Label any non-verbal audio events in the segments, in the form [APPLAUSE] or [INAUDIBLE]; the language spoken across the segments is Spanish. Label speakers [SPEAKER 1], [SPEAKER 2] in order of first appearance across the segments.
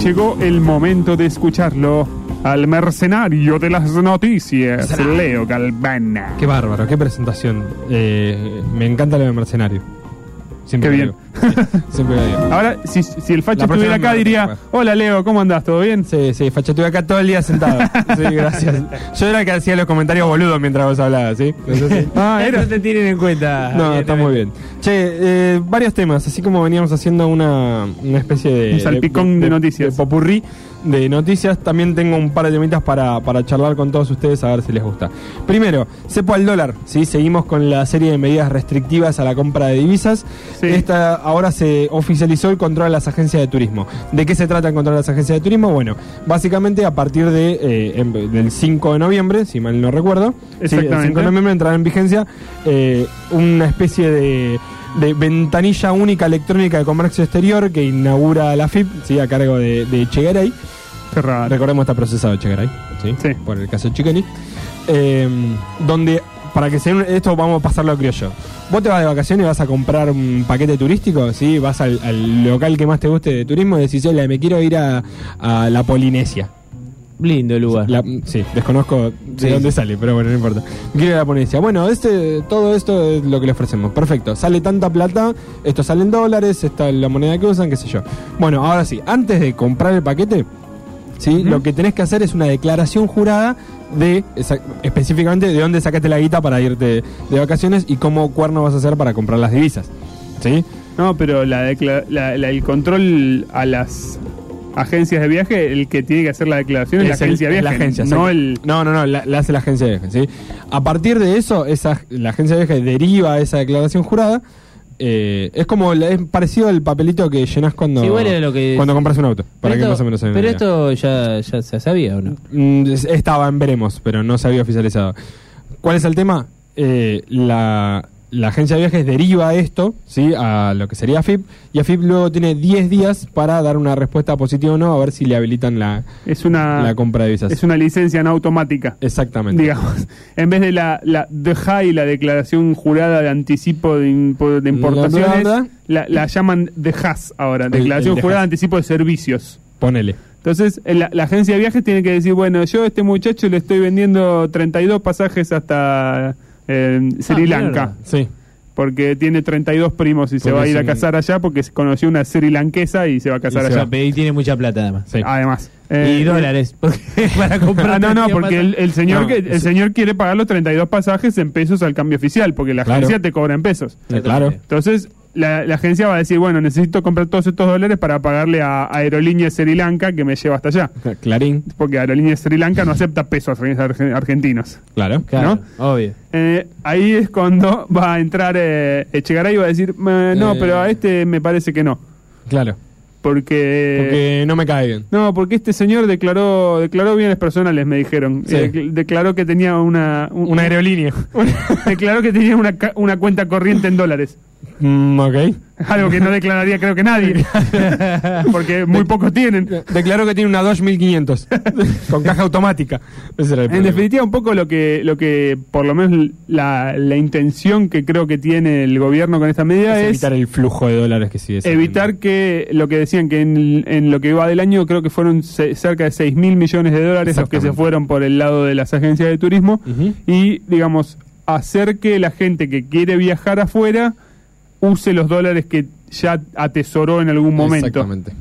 [SPEAKER 1] Llegó el momento de escucharlo al mercenario de las noticias, Leo Galvana.
[SPEAKER 2] Qué bárbaro, qué presentación. Eh, me encanta lo de mercenario. Siempre
[SPEAKER 1] Qué bien.
[SPEAKER 2] Sí, siempre.
[SPEAKER 1] Ahora, si, si el
[SPEAKER 2] La próxima
[SPEAKER 1] estuviera acá, diría: Hola Leo, ¿cómo andás? ¿Todo bien?
[SPEAKER 2] Sí, sí, Facha, estuve acá todo el día sentado. [LAUGHS] Sí, gracias. Yo era el que hacía los comentarios boludos mientras vos hablabas, ¿sí? Entonces. [LAUGHS]
[SPEAKER 1] Ah, era.
[SPEAKER 3] No te tienen en cuenta.
[SPEAKER 2] No, está muy bien. Che, eh, varios temas, así como veníamos haciendo una, una especie de...
[SPEAKER 1] Un salpicón de noticias.
[SPEAKER 2] De popurrí de noticias, también tengo un par de temitas para, para charlar con todos ustedes a ver si les gusta. Primero, cepo al dólar, ¿sí? Seguimos con la serie de medidas restrictivas a la compra de divisas.
[SPEAKER 1] Sí.
[SPEAKER 2] Esta, ahora se oficializó el control a las agencias de turismo. ¿De qué se trata el control a las agencias de turismo? Bueno, básicamente a partir de, eh, del 5 de noviembre, si mal no recuerdo, sí, el
[SPEAKER 1] Exactamente.
[SPEAKER 2] 5 de noviembre entrará en vigencia eh, una especie de, de ventanilla única electrónica de comercio exterior que inaugura la FIP, ¿sí? a cargo de, de Chegaray.
[SPEAKER 1] Qué raro.
[SPEAKER 2] Recordemos está procesado Chegaray, ¿sí?
[SPEAKER 1] Sí.
[SPEAKER 2] por el caso Chiqueni. Eh, donde, para que se den esto vamos a pasarlo a criollo. Vos te vas de vacaciones y vas a comprar un paquete turístico, ¿sí? Vas al, al local que más te guste de turismo y decís, "Hola, me quiero ir a, a la Polinesia.
[SPEAKER 3] Lindo el lugar.
[SPEAKER 2] La- sí, desconozco de
[SPEAKER 3] Sí.
[SPEAKER 2] dónde sale, pero bueno, no importa. Quiero ir a la Polinesia. Bueno, este, todo esto es lo que le ofrecemos. Perfecto. Sale tanta plata, esto sale en dólares, esta es la moneda que usan, qué sé yo. Bueno, ahora sí, antes de comprar el paquete, ¿sí? lo que tenés que hacer es una declaración jurada de esa- específicamente de dónde sacaste la guita para irte de vacaciones y cómo cuerno vas a hacer para comprar las divisas. ¿Sí?
[SPEAKER 1] No, pero la la- la- el control a las agencias de viaje, el que tiene que hacer la declaración es, la
[SPEAKER 2] el-
[SPEAKER 1] agencia de viaje.
[SPEAKER 2] la agencia,
[SPEAKER 1] no el.
[SPEAKER 2] no, no, no, la, la hace la agencia de viajes, ¿sí? A partir de eso, esa, la agencia de viajes deriva esa declaración jurada. Eh, es como es parecido al papelito que llenas cuando,
[SPEAKER 3] Sí, igual era lo que-
[SPEAKER 2] cuando compras un auto. Para
[SPEAKER 3] Pero
[SPEAKER 2] que
[SPEAKER 3] esto-
[SPEAKER 2] más o menos se
[SPEAKER 3] Pero
[SPEAKER 2] vea.
[SPEAKER 3] esto ya, ya se sabía, ¿o no?
[SPEAKER 2] Mm, es- estaba en veremos, pero no se había oficializado. ¿Cuál es el tema? Eh, la, la agencia de viajes deriva esto ¿sí? a lo que sería AFIP y AFIP luego tiene 10 días para dar una respuesta positiva o no a ver si le habilitan la,
[SPEAKER 1] Es una,
[SPEAKER 2] la compra de visas.
[SPEAKER 1] es una licencia no automática.
[SPEAKER 2] Exactamente.
[SPEAKER 1] Digamos, [LAUGHS] en vez de la, la y la declaración jurada de anticipo de, impo- de importaciones, la, la llaman DEJAS ahora, declaración
[SPEAKER 2] el
[SPEAKER 1] jurada de anticipo de servicios.
[SPEAKER 2] Ponele.
[SPEAKER 1] Entonces, la, la agencia de viajes tiene que decir, bueno, yo a este muchacho le estoy vendiendo 32 pasajes hasta eh, Sri
[SPEAKER 3] Ah,
[SPEAKER 1] Lanka,
[SPEAKER 3] mierda.
[SPEAKER 2] Sí.
[SPEAKER 1] porque tiene 32 primos y se va a ir a casar allá porque conoció una sri lankesa y se va a casar
[SPEAKER 2] Y
[SPEAKER 1] allá.
[SPEAKER 2] va.
[SPEAKER 3] Y tiene mucha plata además.
[SPEAKER 2] Sí.
[SPEAKER 1] Además.
[SPEAKER 3] y
[SPEAKER 1] Eh,
[SPEAKER 3] dólares. porque [LAUGHS] para comprar.
[SPEAKER 1] Ah, no, no, porque el, el señor
[SPEAKER 2] No,
[SPEAKER 1] que, el señor quiere pagar los 32 pasajes en pesos al cambio oficial, porque la
[SPEAKER 2] Claro.
[SPEAKER 1] agencia te cobra en pesos.
[SPEAKER 2] Eh, claro.
[SPEAKER 1] Entonces, la, la agencia va a decir, bueno, necesito comprar todos estos dólares para pagarle a Aerolíneas Sri Lanka que me lleva hasta allá. [LAUGHS]
[SPEAKER 2] Clarín.
[SPEAKER 1] Porque Aerolíneas Sri Lanka no acepta pesos argen- argentinos.
[SPEAKER 2] Claro.
[SPEAKER 3] Claro, obvio.
[SPEAKER 1] Eh, ahí es cuando va a entrar eh, Echegaray y va a decir, "Eh, no,
[SPEAKER 2] Eh.
[SPEAKER 1] pero a este me parece que no.
[SPEAKER 2] Claro.
[SPEAKER 1] Porque...
[SPEAKER 2] Porque no me cae bien.
[SPEAKER 1] No, porque este señor declaró declaró bienes personales, me dijeron.
[SPEAKER 2] Sí.
[SPEAKER 1] Eh, decl- declaró que tenía una... un-
[SPEAKER 2] Una aerolínea. [LAUGHS]
[SPEAKER 1] declaró que tenía una, ca- una cuenta corriente en dólares.
[SPEAKER 2] Mm, ok. [LAUGHS]
[SPEAKER 1] Algo que no declararía creo que nadie. [LAUGHS] porque muy pocos tienen.
[SPEAKER 2] Declaró que tiene una Dodge [LAUGHS] 1500 con caja automática. Ese era el
[SPEAKER 1] En definitiva, un poco lo que, lo que por lo menos la, la intención que creo que tiene el gobierno con esta medida
[SPEAKER 2] Es
[SPEAKER 1] es,
[SPEAKER 2] evitar el flujo de dólares que sigue saliendo.
[SPEAKER 1] evitar que lo que decían que en, en lo que va del año creo que fueron se- cerca de 6 mil millones de dólares los que se fueron por el lado de las agencias de turismo y digamos hacer que la gente que quiere viajar afuera use los dólares que ya atesoró en algún momento
[SPEAKER 2] Exactamente.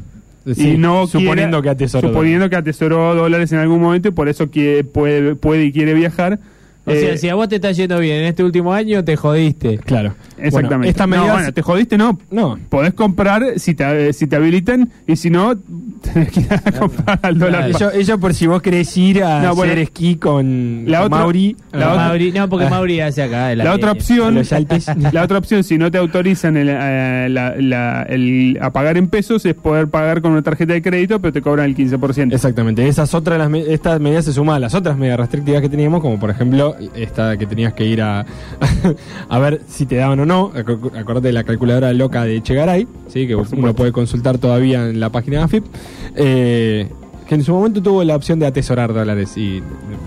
[SPEAKER 1] y no
[SPEAKER 2] suponiendo
[SPEAKER 1] quiera-
[SPEAKER 2] que atesoró.
[SPEAKER 1] suponiendo que atesoró dólares en algún momento y por eso quiere, puede, puede y quiere viajar
[SPEAKER 3] O
[SPEAKER 1] Eh,
[SPEAKER 3] sea, si a vos te está yendo bien en este último año, te jodiste.
[SPEAKER 2] Claro.
[SPEAKER 1] exactamente
[SPEAKER 2] Bueno, esta
[SPEAKER 1] No, bueno, te jodiste no
[SPEAKER 2] No.
[SPEAKER 1] podés comprar si te, si te habilitan y si no [LAUGHS] tenés que ir a comprar al dólar
[SPEAKER 2] Ello, ello por si vos querés ir a
[SPEAKER 1] No, bueno.
[SPEAKER 2] hacer esquí con
[SPEAKER 1] La
[SPEAKER 2] con
[SPEAKER 1] otra-
[SPEAKER 2] Mauri.
[SPEAKER 1] la
[SPEAKER 2] Ah,
[SPEAKER 1] otra-
[SPEAKER 3] Mauri, no, porque
[SPEAKER 2] Ah.
[SPEAKER 3] Mauri [LAUGHS] hace acá. de
[SPEAKER 1] la otra opción [LAUGHS] la otra opción si no te autorizan el, eh, la- la- el- a pagar en pesos es poder pagar con una tarjeta de crédito pero te cobran el 15%
[SPEAKER 2] Exactamente, esas otras las estas medidas se suman a las otras medidas restrictivas que teníamos, como por ejemplo esta que tenías que ir a [LAUGHS] a ver si te daban o no. Acordate de la calculadora loca de Chegaray, sí, que uno puede consultar todavía en la página de AFIP. Eh, que en su momento tuvo la opción de atesorar dólares y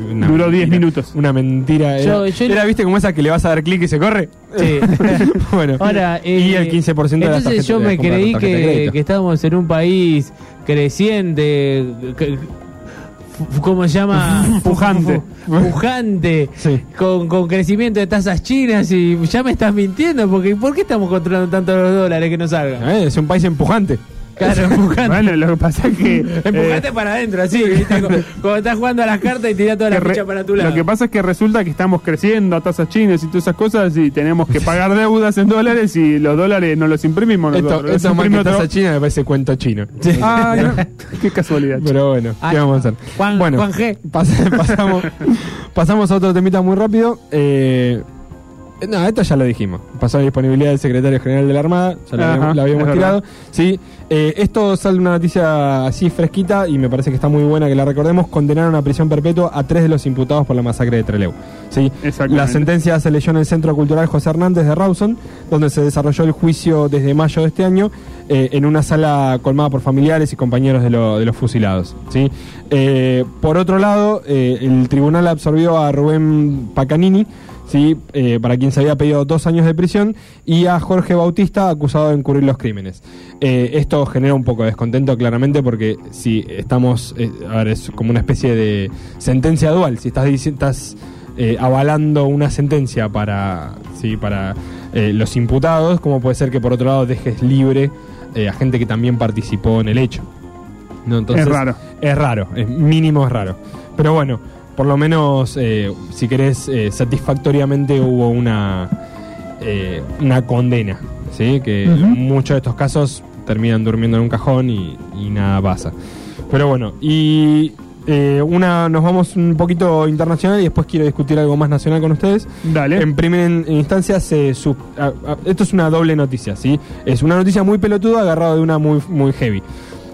[SPEAKER 2] una
[SPEAKER 1] Duró 10
[SPEAKER 2] mentira.
[SPEAKER 1] minutos.
[SPEAKER 2] Una mentira.
[SPEAKER 3] Yo-
[SPEAKER 2] Era,
[SPEAKER 3] yo-
[SPEAKER 2] era, viste como esa que le vas a dar clic y se corre.
[SPEAKER 3] Sí. [LAUGHS] [LAUGHS]
[SPEAKER 2] bueno,
[SPEAKER 3] Ahora,
[SPEAKER 2] y
[SPEAKER 3] eh,
[SPEAKER 2] el 15% de las
[SPEAKER 3] Entonces
[SPEAKER 2] tarjetas-
[SPEAKER 3] yo
[SPEAKER 2] de
[SPEAKER 3] me creí
[SPEAKER 2] de
[SPEAKER 3] que, que estábamos en un país creciente, que- ¿cómo se llama? [LAUGHS]
[SPEAKER 1] Pujante.
[SPEAKER 3] Pujante,
[SPEAKER 2] Sí.
[SPEAKER 3] con, con crecimiento de tasas chinas y ya me estás mintiendo, porque ¿por qué estamos controlando tanto los dólares que no salgan?
[SPEAKER 2] Eh, Es un país empujante.
[SPEAKER 3] Claro, empujante.
[SPEAKER 1] Bueno, lo que pasa es que. [LAUGHS]
[SPEAKER 3] Empujate
[SPEAKER 1] eh,
[SPEAKER 3] para adentro, así, ¿viste? Como- Cuando estás jugando a las cartas y tirás toda la ficha para tu lado.
[SPEAKER 1] Lo que pasa es que resulta que estamos creciendo a tasas chinas y todas esas cosas y tenemos que pagar deudas en dólares y los dólares no los imprimimos
[SPEAKER 2] Esto,
[SPEAKER 1] nosotros. los
[SPEAKER 2] esto más que tasa china me parece cuento chino. [LAUGHS]
[SPEAKER 1] Ah, no. qué casualidad.
[SPEAKER 2] Pero bueno,
[SPEAKER 3] Ah,
[SPEAKER 2] ¿qué vamos a hacer?
[SPEAKER 3] Juan-
[SPEAKER 2] bueno,
[SPEAKER 3] Juan G.
[SPEAKER 2] pas- [LAUGHS] pasamos, pasamos a otro temita muy rápido. Eh, no, esto ya lo dijimos. Pasó a disponibilidad del secretario general de la Armada, ya lo
[SPEAKER 1] Ajá,
[SPEAKER 2] habíamos, lo habíamos
[SPEAKER 1] es
[SPEAKER 2] tirado. Sí, eh, esto sale una noticia así fresquita y me parece que está muy buena que la recordemos. Condenaron a prisión perpetua a tres de los imputados por la masacre de Trelew. Sí, la sentencia se leyó en el Centro Cultural José Hernández de Rawson, donde se desarrolló el juicio desde mayo de este año, eh, en una sala colmada por familiares y compañeros de, lo- de los fusilados. ¿sí? Eh, por otro lado, eh, el tribunal absorbió a Rubén Pacanini, ¿sí? Eh, para quien se había pedido dos años de prisión, y a Jorge Bautista, acusado de encubrir los crímenes. Eh, esto genera un poco de descontento, claramente, porque si estamos, eh, a ver, es como una especie de sentencia dual. Si estás, estás eh, avalando una sentencia para, sí, para eh, los imputados, como puede ser que por otro lado dejes libre a gente que también participó en el hecho. ¿No? Entonces,
[SPEAKER 1] Es raro.
[SPEAKER 2] Es raro, es mínimo es raro. Pero bueno, por lo menos, eh, si querés, eh, satisfactoriamente hubo una, eh, una condena. ¿sí? Que
[SPEAKER 1] Ujú.
[SPEAKER 2] muchos de estos casos terminan durmiendo en un cajón y, y nada pasa. Pero bueno, y eh, una nos vamos un poquito internacional y después quiero discutir algo más nacional con ustedes.
[SPEAKER 1] Dale.
[SPEAKER 2] En primera in- instancia, se sub- a- a- esto es una doble noticia, ¿sí? Es una noticia muy pelotuda agarrado de una muy, muy heavy.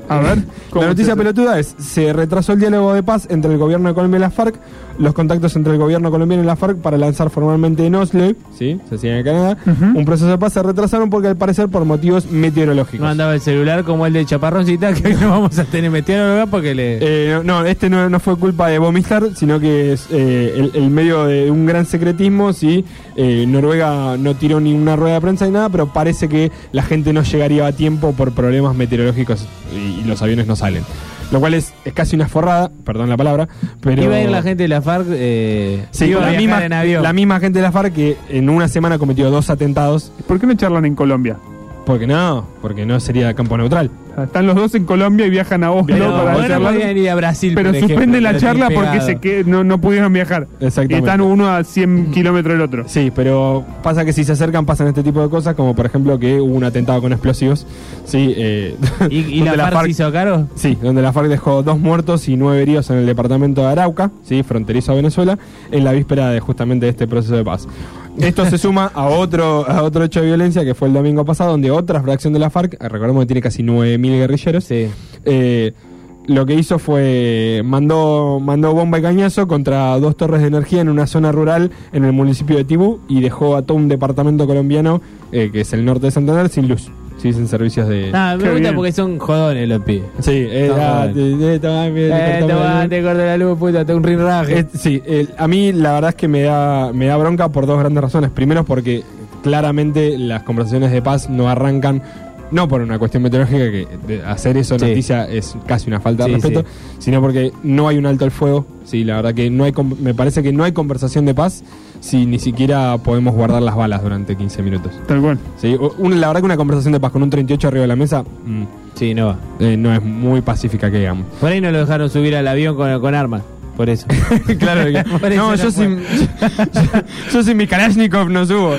[SPEAKER 1] A ver. ¿cómo
[SPEAKER 2] La noticia pelotuda es, se retrasó el diálogo de paz entre el gobierno de Colombia y la FARC, los contactos entre el gobierno colombiano y la FARC para lanzar formalmente en Oslo, ¿sí? Se hacía en Canadá, un proceso de paz se retrasaron porque al parecer por motivos meteorológicos.
[SPEAKER 3] No andaba el celular como el de Chaparroncita, [LAUGHS] que no vamos a tener metido porque le.
[SPEAKER 2] Eh, no, no, este no, no fue culpa de Bomistar, sino que es eh, el, el medio de un gran secretismo. Sí, Eh, Noruega no tiró ni una rueda de prensa ni nada, pero parece que la gente no llegaría a tiempo por problemas meteorológicos y, y los aviones no salen. Lo cual es, es casi una forrada, perdón la palabra, pero...
[SPEAKER 3] Iba a ir la gente de la FARC. Eh,
[SPEAKER 2] Sí,
[SPEAKER 3] iba a
[SPEAKER 2] la
[SPEAKER 3] viajar
[SPEAKER 2] misma,
[SPEAKER 3] en avión.
[SPEAKER 2] la misma gente de la FARC que en una semana cometió dos atentados.
[SPEAKER 1] ¿Por qué no charlan en Colombia?
[SPEAKER 2] Porque no, porque no sería campo neutral.
[SPEAKER 1] Están los dos en Colombia y viajan a Oslo
[SPEAKER 3] Pero
[SPEAKER 1] para
[SPEAKER 3] bueno,
[SPEAKER 1] charlar.
[SPEAKER 3] podían ir a Brasil.
[SPEAKER 1] Pero suspenden la charla porque se que no, no pudieron viajar.
[SPEAKER 2] Exactamente.
[SPEAKER 1] Y están uno a 100 kilómetros del otro.
[SPEAKER 2] Sí, pero pasa que si se acercan pasan este tipo de cosas, como por ejemplo que hubo un atentado con explosivos. Sí, eh,
[SPEAKER 3] ¿Y, [LAUGHS] la, FARC se hizo caro?
[SPEAKER 2] Sí, donde la FARC dejó dos muertos y nueve heridos en el departamento de Arauca, sí, fronterizo a Venezuela, en la víspera de justamente este proceso de paz. Esto se suma a otro, a otro hecho de violencia que fue el domingo pasado, donde otra fracción de la FARC, recordemos que tiene casi 9.000 guerrilleros,
[SPEAKER 3] Sí.
[SPEAKER 2] eh, lo que hizo fue mandó mandó bomba y cañazo contra dos torres de energía en una zona rural en el municipio de Tibú y dejó a todo un departamento colombiano eh, que es el norte de Santander sin luz, sí, sin servicios de
[SPEAKER 3] Ah, me
[SPEAKER 1] Qué
[SPEAKER 3] gusta
[SPEAKER 1] bien.
[SPEAKER 3] porque son jodones los pibes.
[SPEAKER 2] Sí, eh, ah, te-
[SPEAKER 3] corta la luz, puta, te un rinraje.
[SPEAKER 2] Eh, sí, a mí la verdad es que me da, me da bronca por dos grandes razones. Primero porque claramente las conversaciones de paz no arrancan, no por una cuestión meteorológica, que hacer eso
[SPEAKER 3] Sí.
[SPEAKER 2] noticia es casi una falta de
[SPEAKER 3] Sí,
[SPEAKER 2] respeto,
[SPEAKER 3] sí.
[SPEAKER 2] sino porque no hay un alto al fuego. Sí, la verdad que no hay, me parece que no hay conversación de paz si ni siquiera podemos guardar las balas durante 15 minutos.
[SPEAKER 1] Tal cual.
[SPEAKER 2] Sí, o- un- la verdad que una conversación de paz con un 38 arriba de la mesa mm,
[SPEAKER 3] Sí, no va.
[SPEAKER 2] eh, no es muy pacífica que digamos.
[SPEAKER 3] Por ahí no lo dejaron subir al avión con, con armas. Por eso. [LAUGHS]
[SPEAKER 2] claro que-
[SPEAKER 3] Por eso
[SPEAKER 2] no, yo sin, yo, yo sin mi Kalashnikov no subo.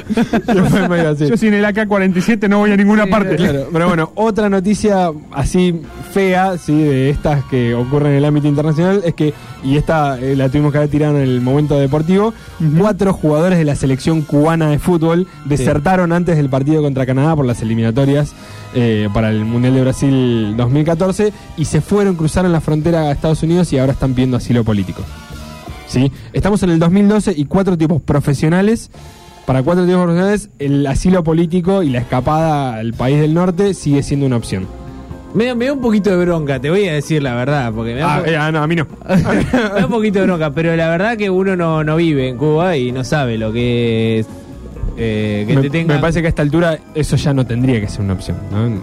[SPEAKER 2] Yo
[SPEAKER 1] sin el AK-47 no voy a ninguna
[SPEAKER 3] Sí,
[SPEAKER 1] parte.
[SPEAKER 2] Claro, pero bueno, otra noticia así fea, sí, de estas que ocurren en el ámbito internacional es que, y esta eh, la tuvimos que haber tirado en el momento deportivo, cuatro jugadores de la selección cubana de fútbol desertaron antes del partido contra Canadá por las eliminatorias eh, para el Mundial de Brasil 2014 y se fueron, cruzaron la frontera a Estados Unidos y ahora están pidiendo asilo político. ¿Sí? Estamos en el 2012 y cuatro tipos profesionales. Para cuatro tipos profesionales, el asilo político y la escapada al país del norte sigue siendo una opción.
[SPEAKER 3] Me, da- me da un poquito de bronca, te voy a decir la verdad. Porque me da,
[SPEAKER 2] Ah, eh, ah, no, a mí no. [LAUGHS]
[SPEAKER 3] me da un poquito de bronca, pero la verdad que uno no, no vive en Cuba y no sabe lo que es. Eh, que
[SPEAKER 2] me,
[SPEAKER 3] te tengan.
[SPEAKER 2] me parece que a esta altura eso ya no tendría que ser una opción. ¿no?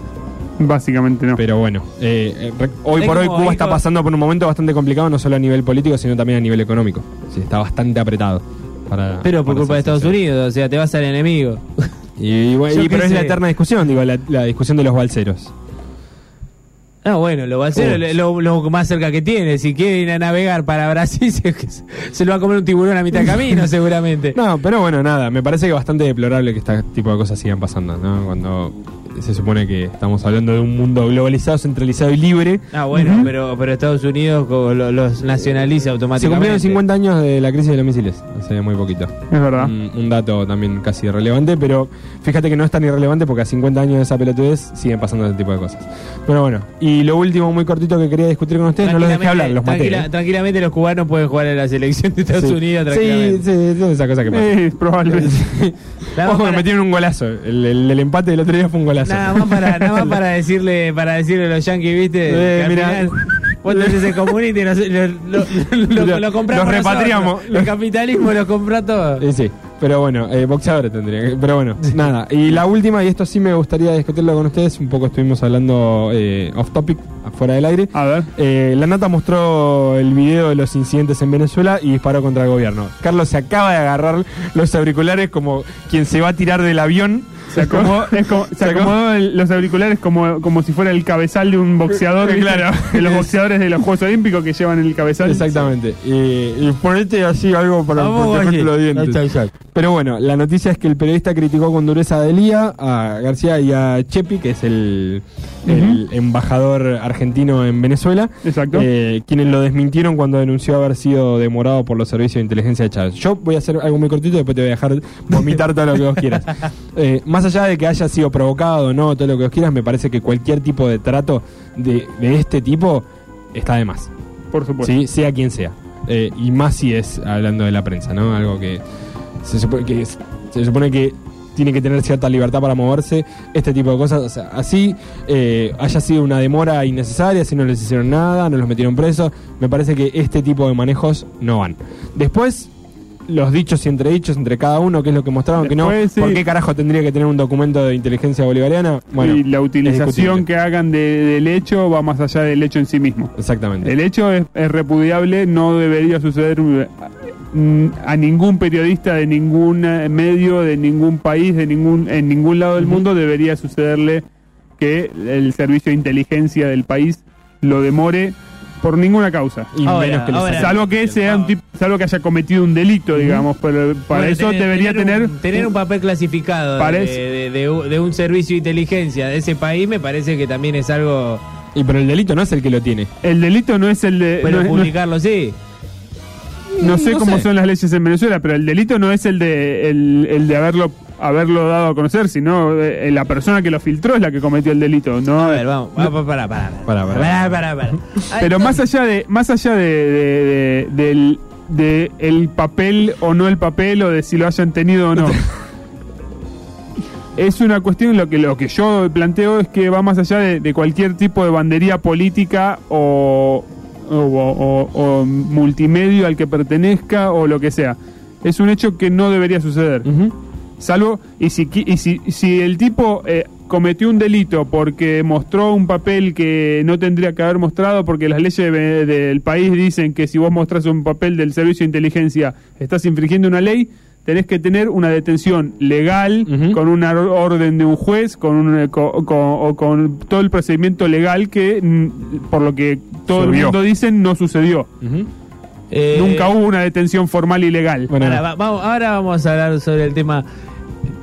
[SPEAKER 1] Básicamente no.
[SPEAKER 2] Pero bueno, eh, eh, hoy
[SPEAKER 3] Es
[SPEAKER 2] por hoy Cuba está pasando por un momento bastante complicado, no solo a nivel político, sino también a nivel económico. Sí, está bastante apretado. Para,
[SPEAKER 3] Pero por
[SPEAKER 2] para
[SPEAKER 3] culpa de Estados. Unidos, o sea, te vas al enemigo.
[SPEAKER 2] Y, [LAUGHS] y-
[SPEAKER 3] qué
[SPEAKER 2] pero es la eterna discusión, digo, la, la discusión de los balseros.
[SPEAKER 3] No, bueno, lo va a hacer
[SPEAKER 2] Uy.
[SPEAKER 3] lo, lo más cerca que tiene. Si quiere ir a navegar para Brasil, [LAUGHS] se, se lo va a comer un tiburón a mitad de camino, seguramente. [LAUGHS]
[SPEAKER 2] No, pero bueno, nada, me parece que bastante deplorable que este tipo de cosas sigan pasando, ¿no? Cuando se supone que estamos hablando de un mundo globalizado, centralizado y libre.
[SPEAKER 3] Ah, bueno, pero, pero Estados Unidos los nacionaliza
[SPEAKER 2] Se
[SPEAKER 3] automáticamente.
[SPEAKER 2] cumplieron 50 años de la crisis de los misiles, hace muy poquito.
[SPEAKER 1] Es verdad.
[SPEAKER 2] Un, un dato también casi irrelevante, pero fíjate que no es tan irrelevante porque a 50 años de esa pelotudez siguen pasando ese tipo de cosas. Pero bueno, y lo último muy cortito que quería discutir con ustedes, no los dejé hablar, los maté.
[SPEAKER 3] tranquila-
[SPEAKER 2] ¿eh?
[SPEAKER 3] tranquilamente los cubanos pueden jugar en la selección de Estados
[SPEAKER 2] Sí.
[SPEAKER 3] Unidos
[SPEAKER 2] Sí,
[SPEAKER 3] tranquilamente.
[SPEAKER 2] sí, sí, esa cosa que pasa.
[SPEAKER 1] Eh, probablemente. [LAUGHS]
[SPEAKER 2] Ojo,
[SPEAKER 3] más
[SPEAKER 2] me
[SPEAKER 3] para-
[SPEAKER 2] metieron un golazo. El, el- el empate del otro día fue un golazo.
[SPEAKER 3] Nada más para, nada más [LAUGHS] para decirle, para decirle a los yankees, viste,
[SPEAKER 2] Eh,
[SPEAKER 3] que al
[SPEAKER 2] mirá.
[SPEAKER 3] final vos tenés ese comunista y lo, lo, lo- [LAUGHS]
[SPEAKER 2] Lo-
[SPEAKER 3] lo compramos
[SPEAKER 2] los
[SPEAKER 3] nosotros.
[SPEAKER 2] repatriamos.
[SPEAKER 3] El capitalismo lo compró todo.
[SPEAKER 2] Eh, sí, pero bueno, eh, boxeadores tendría que. Pero bueno, nada. Y la última, y esto sí me gustaría discutirlo con ustedes, un poco estuvimos hablando eh, off topic, afuera del aire.
[SPEAKER 1] A ver.
[SPEAKER 2] Eh, la nota mostró el video de los incidentes en Venezuela y disparó contra el gobierno. Carlos se acaba de agarrar los auriculares como quien se va a tirar del avión.
[SPEAKER 1] Se acomodó, es como- se acomodó el- los auriculares como, como si fuera el cabezal de un [LAUGHS] boxeador. ¿viste?
[SPEAKER 2] Claro.
[SPEAKER 1] De los boxeadores de los Juegos Olímpicos que llevan el cabezal.
[SPEAKER 2] Exactamente. Y, y ponete así algo para
[SPEAKER 3] Vamos,
[SPEAKER 2] protegerte los dientes.
[SPEAKER 3] Ahí está, ahí está.
[SPEAKER 2] Pero bueno, la noticia es que el periodista criticó con dureza a Delía, a García y a Chepi, que es el, el embajador argentino en Venezuela,
[SPEAKER 1] Exacto.
[SPEAKER 2] eh, quienes lo desmintieron cuando denunció haber sido demorado por los servicios de inteligencia de Chávez. Yo voy a hacer algo muy cortito y después te voy a dejar vomitar todo lo que vos quieras. [LAUGHS] Eh, más allá de que haya sido provocado o no, todo lo que vos quieras, me parece que cualquier tipo de trato de, de este tipo está de más.
[SPEAKER 1] Por supuesto.
[SPEAKER 2] ¿sí? sea quien sea. Eh, y más si es hablando de la prensa, ¿no? Algo que se supone que, se supone que tiene que tener cierta libertad para moverse, este tipo de cosas. O sea, así eh, haya sido una demora innecesaria, si no les hicieron nada, no los metieron presos, me parece que este tipo de manejos no van. Después, los dichos y entredichos entre cada uno, que es lo que mostraron que no.
[SPEAKER 1] Sí.
[SPEAKER 2] ¿Por qué carajo tendría que tener un documento de inteligencia bolivariana? Bueno,
[SPEAKER 1] y la utilización que hagan de- del hecho va más allá del hecho en sí mismo.
[SPEAKER 2] Exactamente.
[SPEAKER 1] El hecho es, es repudiable, no debería suceder eh, a ningún periodista de ningún eh, medio, de ningún país, de ningún en ningún lado del mundo debería sucederle que el servicio de inteligencia del país lo demore por ninguna causa.
[SPEAKER 2] Y
[SPEAKER 3] Ahora,
[SPEAKER 2] menos que
[SPEAKER 3] ahora-
[SPEAKER 1] Salvo que sea un tipo, salvo que haya cometido un delito, digamos, pero para
[SPEAKER 3] Bueno,
[SPEAKER 1] eso
[SPEAKER 3] tener-
[SPEAKER 1] debería tener,
[SPEAKER 3] un, tener un papel clasificado de,
[SPEAKER 1] Parece-
[SPEAKER 3] de- de un- de un servicio de inteligencia de ese país me parece que también es algo
[SPEAKER 2] Y pero el delito no es el que lo tiene.
[SPEAKER 1] el delito no es el de
[SPEAKER 3] pero
[SPEAKER 1] no
[SPEAKER 3] publicarlo sí
[SPEAKER 1] No sé
[SPEAKER 2] No
[SPEAKER 1] cómo
[SPEAKER 2] sé.
[SPEAKER 1] son las leyes en Venezuela, pero el delito no es el de el, el de haberlo haberlo dado a conocer, sino eh, la persona que lo filtró es la que cometió el delito, ¿no?
[SPEAKER 3] a ver vamos vamos para para
[SPEAKER 2] Para, para.
[SPEAKER 3] para para para [LAUGHS]
[SPEAKER 1] Pero más allá de más allá de, de- de- del de el papel o no el papel o de si lo hayan tenido o no. [LAUGHS] Es una cuestión, lo que, lo que yo planteo es que va más allá de, de cualquier tipo de bandería política o, o, o- o multimedio al que pertenezca o lo que sea. Es un hecho que no debería suceder. Salvo, y si, y si, si el tipo eh, cometió un delito porque mostró un papel que no tendría que haber mostrado, porque las leyes de- del país dicen que si vos mostrás un papel del servicio de inteligencia estás infringiendo una ley, tenés que tener una detención legal, con una or- orden de un juez, con, un, eh, co- con- o con todo el procedimiento legal que, mm, por lo que todo
[SPEAKER 2] Subió.
[SPEAKER 1] el mundo dicen, no sucedió.
[SPEAKER 3] Eh,
[SPEAKER 1] Nunca hubo una detención formal y legal.
[SPEAKER 2] Bueno,
[SPEAKER 3] ahora,
[SPEAKER 2] no.
[SPEAKER 3] va- vamos, ahora vamos a hablar sobre el tema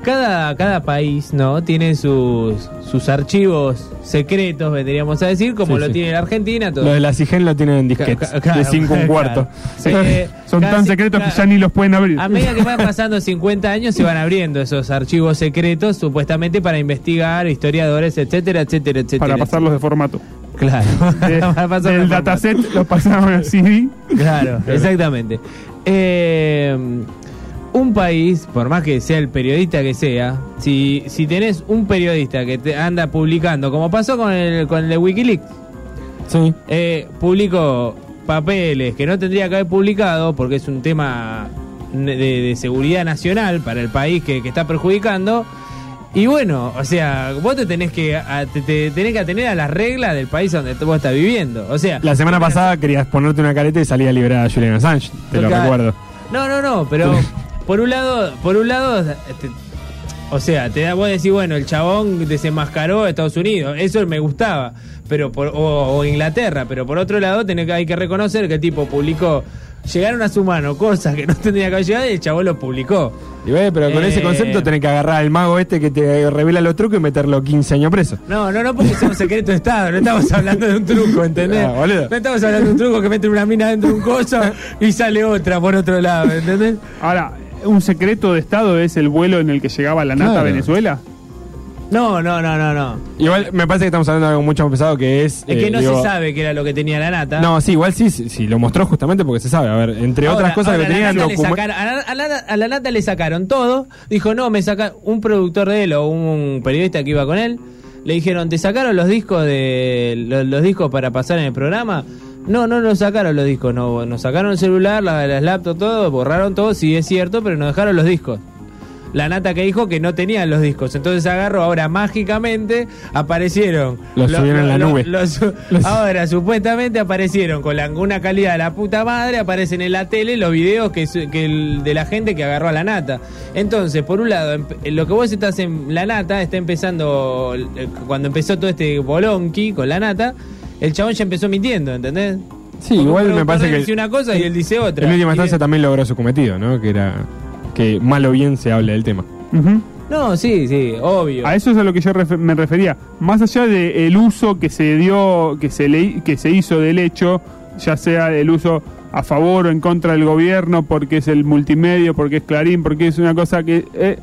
[SPEAKER 3] cada, cada país no tiene sus, sus archivos secretos vendríamos a decir como
[SPEAKER 2] Sí,
[SPEAKER 3] lo
[SPEAKER 2] sí.
[SPEAKER 3] tiene la Argentina todo
[SPEAKER 2] Lo de la CIGEN lo tienen en disquetes.
[SPEAKER 3] Ca-
[SPEAKER 2] de
[SPEAKER 3] claro,
[SPEAKER 2] 5 un [LAUGHS]
[SPEAKER 3] claro.
[SPEAKER 2] cuarto.
[SPEAKER 3] Sí. Eh, [LAUGHS]
[SPEAKER 1] Son tan secretos que ya ni los pueden abrir.
[SPEAKER 3] A medida que van [LAUGHS] pasando 50 años se van abriendo esos archivos secretos supuestamente para investigar historiadores, etcétera, etcétera, etcétera.
[SPEAKER 1] para pasarlos de formato.
[SPEAKER 3] Claro.
[SPEAKER 1] De-
[SPEAKER 3] de
[SPEAKER 1] dataset los pasaban a CD.
[SPEAKER 3] Claro, exactamente. Eh, un país, por más que sea el periodista que sea, si, si tenés un periodista que te anda publicando, como pasó con el, con el de Wikileaks,
[SPEAKER 2] Sí.
[SPEAKER 3] eh, publicó papeles que no tendría que haber publicado porque es un tema de, de seguridad nacional para el país que, que está perjudicando Y bueno, o sea, vos te tenés que a- te, te tenés que atener a las reglas del país donde vos estás viviendo. O sea,
[SPEAKER 2] La semana pasada querías ponerte una careta y salía liberada Julian Assange, te lo recuerdo.
[SPEAKER 3] No, no, no, pero [LAUGHS] por un lado, por un lado, este, o sea, te da vos decís, bueno, el chabón desenmascaró a Estados Unidos, eso me gustaba, pero por, o, o Inglaterra, pero por otro lado tenés que, hay que reconocer que el tipo publicó, llegaron a su mano cosas que no tendría que haber llegado y el chabón lo publicó.
[SPEAKER 2] Y ve, pero con
[SPEAKER 3] Eh.
[SPEAKER 2] ese concepto tenés que agarrar al mago este que te revela los trucos y meterlo 15 años preso.
[SPEAKER 3] No, no, no, porque es un secreto de Estado, no estamos hablando de un truco, ¿entendés?
[SPEAKER 2] Ah, boludo.
[SPEAKER 3] no estamos hablando de un truco que mete una mina dentro de un coso y sale otra por otro lado, ¿entendés?
[SPEAKER 1] Ahora, ¿un secreto de Estado es el vuelo en el que llegaba la nata a. Venezuela?
[SPEAKER 3] No, no, no, no, no.
[SPEAKER 2] Igual me parece que estamos hablando de algo mucho más pesado que es.
[SPEAKER 3] Es
[SPEAKER 2] eh,
[SPEAKER 3] que no
[SPEAKER 2] digo-
[SPEAKER 3] se sabe qué era lo que tenía la nata.
[SPEAKER 2] No, sí, igual sí, sí, sí, lo mostró justamente porque se sabe. A ver, entre
[SPEAKER 3] Ahora-
[SPEAKER 2] otras cosas
[SPEAKER 3] ahora
[SPEAKER 2] que tenían
[SPEAKER 3] le sacaron- a, la, a la- a la nata le sacaron todo. Dijo, no, me saca un productor de él o un periodista que iba con él. Le dijeron, ¿te sacaron los discos de los, los discos para pasar en el programa? No, no nos sacaron los discos, no, nos sacaron el celular, la- las laptops, todo, borraron todo, sí es cierto, pero nos dejaron los discos. La nata que dijo que no tenían los discos, entonces agarró, ahora mágicamente aparecieron.
[SPEAKER 2] Los
[SPEAKER 3] lo-
[SPEAKER 2] subieron en la nube. [LAUGHS]
[SPEAKER 3] los- ahora supuestamente aparecieron con la, una calidad de la puta madre, aparecen en la tele los videos que, que el- de la gente que agarró a la nata. Entonces, por un lado, empe- lo que vos estás en la nata, está empezando, eh, cuando empezó todo este bolonqui con la nata, el chabón ya empezó mintiendo, ¿entendés?
[SPEAKER 2] Sí,
[SPEAKER 3] Porque
[SPEAKER 2] igual me parece que.
[SPEAKER 3] dice una cosa y él dice otra.
[SPEAKER 2] En última instancia también logró su cometido, ¿no? Que era que mal o bien se hable del tema.
[SPEAKER 3] No, sí, sí, obvio.
[SPEAKER 1] A eso es a lo que yo me refería. Más allá del uso que se dio, que se, le, que se hizo del hecho, ya sea el uso a favor o en contra del gobierno, porque es el multimedio, porque es Clarín, porque es una cosa que eh,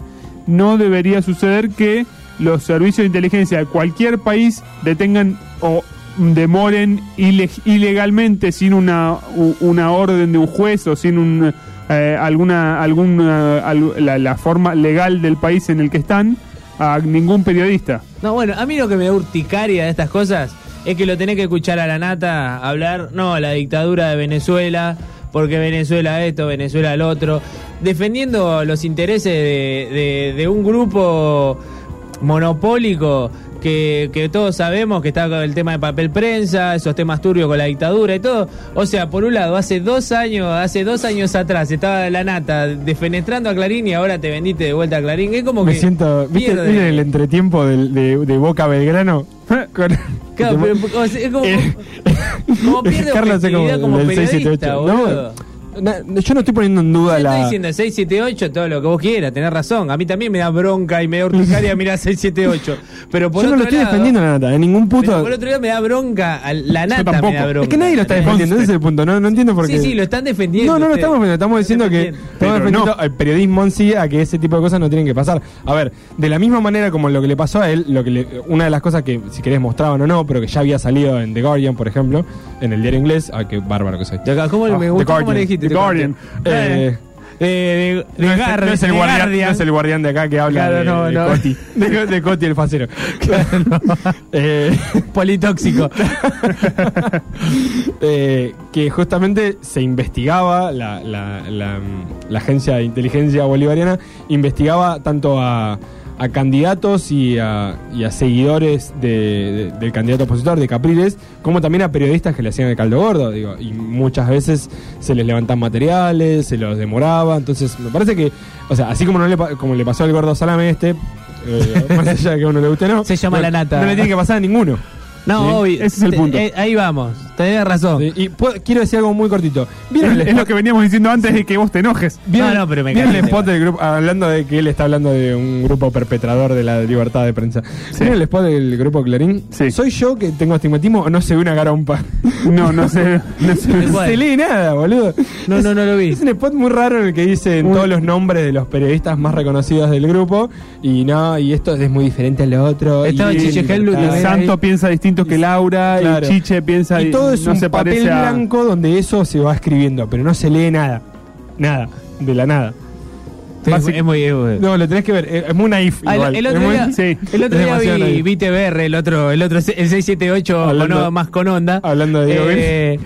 [SPEAKER 1] no debería suceder que los servicios de inteligencia de cualquier país detengan o demoren ile- ilegalmente sin una, una orden de un juez o sin un, eh, alguna, alguna al- la, la forma legal del país en el que están a ningún periodista.
[SPEAKER 3] No, bueno, a mí lo que me da urticaria de estas cosas es que lo tenés que escuchar a la nata hablar, no, la dictadura de Venezuela, porque Venezuela esto, Venezuela el otro, defendiendo los intereses de, de- de un grupo monopólico que, que todos sabemos que está con el tema de papel prensa, esos temas turbios con la dictadura y todo. O sea, por un lado, hace dos años, hace dos años atrás estaba la nata defenestrando a Clarín y ahora te vendiste de vuelta a Clarín. Es como
[SPEAKER 2] Me
[SPEAKER 3] que
[SPEAKER 2] siento. ¿Viste,
[SPEAKER 3] pierde.
[SPEAKER 2] ¿viste el entretiempo del- de, de Boca Belgrano? [LAUGHS] Con-
[SPEAKER 3] Claro, pero, o sea, es como, [LAUGHS]
[SPEAKER 2] Eh,
[SPEAKER 3] como pierde
[SPEAKER 2] Carlos
[SPEAKER 3] como, periodista,
[SPEAKER 2] 678.
[SPEAKER 3] boludo.
[SPEAKER 2] No, yo no estoy poniendo en duda
[SPEAKER 3] Yo estoy
[SPEAKER 2] la.
[SPEAKER 3] diciendo 678, todo lo que vos quieras, tenés razón. A mí también me da bronca y me da urticaria [LAUGHS] mirar 678. Pero por
[SPEAKER 2] Yo no lo estoy
[SPEAKER 3] lado,
[SPEAKER 2] defendiendo la nata, en ningún
[SPEAKER 3] pero
[SPEAKER 2] puto.
[SPEAKER 3] por otro lado me da bronca, la nata
[SPEAKER 1] tampoco.
[SPEAKER 3] me da bronca.
[SPEAKER 2] Es que nadie lo está defendiendo, ese es el punto. No, no entiendo por qué.
[SPEAKER 3] Sí, sí, lo están defendiendo.
[SPEAKER 2] No, no lo
[SPEAKER 3] ustedes.
[SPEAKER 2] estamos defendiendo, estamos diciendo que estamos
[SPEAKER 1] Pero
[SPEAKER 2] defendiendo
[SPEAKER 1] no.
[SPEAKER 2] al periodismo en sí a que ese tipo de cosas no tienen que pasar. A ver, de la misma manera como lo que le pasó a él, lo que le- una de las cosas que si querés mostraban o no, pero que ya había salido en The Guardian, por ejemplo, en el diario inglés, ah, qué bárbaro que soy.
[SPEAKER 3] ¿Cómo
[SPEAKER 2] Ah,
[SPEAKER 3] me gustó cómo
[SPEAKER 2] Guardian.
[SPEAKER 3] le dijiste?
[SPEAKER 1] The Guardian.
[SPEAKER 3] conté.
[SPEAKER 2] Eh,
[SPEAKER 3] Eh, de, de,
[SPEAKER 2] no, es,
[SPEAKER 3] Gar-
[SPEAKER 2] no es el
[SPEAKER 3] de
[SPEAKER 2] guardián,
[SPEAKER 3] Guardian.
[SPEAKER 2] no es el guardián de acá que habla
[SPEAKER 3] Claro,
[SPEAKER 2] de,
[SPEAKER 3] no,
[SPEAKER 2] de
[SPEAKER 3] no.
[SPEAKER 2] Coti. [LAUGHS] De, de Coti el facero. [LAUGHS] [LAUGHS] Eh,
[SPEAKER 3] Politóxico.
[SPEAKER 2] eh, que justamente se investigaba, la, la- la, la agencia de inteligencia bolivariana investigaba tanto a, a candidatos y a, y a seguidores de- de- del candidato opositor, de Capriles, como también a periodistas que le hacían el caldo gordo, digo, y muchas veces se les levantan materiales, se los demoraba, entonces me parece que, o sea, así como, no le, como le pasó al gordo salame este, eh, [LAUGHS] más allá de que a uno le guste no,
[SPEAKER 3] Se llama
[SPEAKER 2] no-
[SPEAKER 3] la nata.
[SPEAKER 2] No le tiene que pasar a ninguno.
[SPEAKER 3] No,
[SPEAKER 2] Sí,
[SPEAKER 3] obvio.
[SPEAKER 1] ese es el punto.
[SPEAKER 3] eh, ahí vamos. Tenés razón.
[SPEAKER 2] Sí, y puedo- quiero decir algo muy cortito. ¿Vieron el
[SPEAKER 1] Es, es
[SPEAKER 2] spot,
[SPEAKER 1] lo que veníamos diciendo antes de que vos te enojes.
[SPEAKER 2] ¿vieron-
[SPEAKER 3] No, no, pero me
[SPEAKER 2] ¿vieron el
[SPEAKER 3] cagaste,
[SPEAKER 2] spot del grupo, hablando de que él está hablando de un grupo perpetrador de la libertad de prensa? ¿Vieron el spot del grupo Clarín?
[SPEAKER 1] Sí.
[SPEAKER 2] ¿Soy yo que tengo astigmatismo o no se ve una garompa? [LAUGHS]
[SPEAKER 1] No, no sé. No sé. [LAUGHS]
[SPEAKER 2] No
[SPEAKER 3] Igual.
[SPEAKER 2] se lee nada, boludo.
[SPEAKER 3] No, no, no lo vi.
[SPEAKER 2] Es un spot muy raro en el que dicen todos los nombres de los periodistas más reconocidos del grupo y no, y esto es muy diferente a lo otro.
[SPEAKER 3] Estaba
[SPEAKER 2] y-
[SPEAKER 3] Chiche también.
[SPEAKER 1] Santo piensa distinto que Laura
[SPEAKER 2] Claro.
[SPEAKER 1] y Chiche piensa
[SPEAKER 2] Y todo es
[SPEAKER 1] no
[SPEAKER 2] un papel
[SPEAKER 1] a
[SPEAKER 2] blanco donde eso se va escribiendo, pero no se lee nada. Nada. De la nada.
[SPEAKER 3] Es muy. es muy-
[SPEAKER 2] No, lo tenés que ver. Es muy naif.
[SPEAKER 3] Ah, el-
[SPEAKER 2] igual.
[SPEAKER 3] el,
[SPEAKER 2] Es
[SPEAKER 3] otro
[SPEAKER 2] muy-
[SPEAKER 3] día,
[SPEAKER 1] sí,
[SPEAKER 3] el otro día vi,
[SPEAKER 2] naif.
[SPEAKER 3] vi TBR, el otro, el otro, el 678, o
[SPEAKER 2] Hablando-
[SPEAKER 3] más con onda.
[SPEAKER 2] hablando de Diego
[SPEAKER 3] eh,